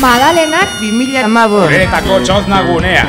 Madalenak 2000 Amabor Horretako txoz nagunea.